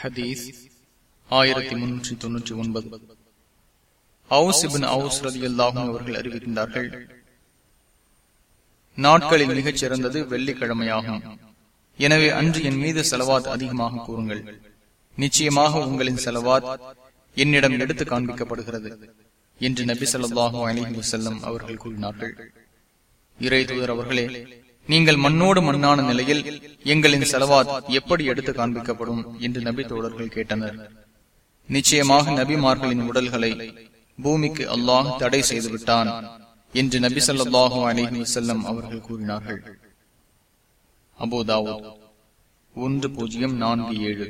ஹதீஸ் ஆயிரத்தி முன்னூற்றி தொன்னூற்றி ஒன்பது. அவுசிபின் அவுஸ் ரதி அல்லாஹும் அவர்கள் அறிவிக்கின்றார்கள் நாட்களில் மிகச் சிறந்தது வெள்ளிக்கிழமையாகும். எனவே அன்று என் மீது செலவாத் அதிகமாக கூறுங்கள். நிச்சயமாக உங்களின் செலவாத் என்னிடம் எடுத்து காண்பிக்கப்படுகிறது என்று நபி சொல்லாஹு அலிஹி வசல்லம் அவர்கள் கூறினார்கள். இறை தூதர் அவர்களே நீங்கள் மண்ணோடு மண்ணான நிலையில் எங்களின் செலவாத் எப்படி எடுத்து காண்பிக்கப்படும் என்று நபி தோழர்கள் கேட்டனர். நிச்சயமாக நபிமார்களின் உடல்களை பூமிக்கு அல்லாஹ் தடை செய்து விட்டான் என்று நபி சொல்லாஹு அலிஹி வசல்லம் அவர்கள் கூறினார்கள். அபோதாவோ ஒன்று பூஜ்ஜியம் நான்கு ஏழு.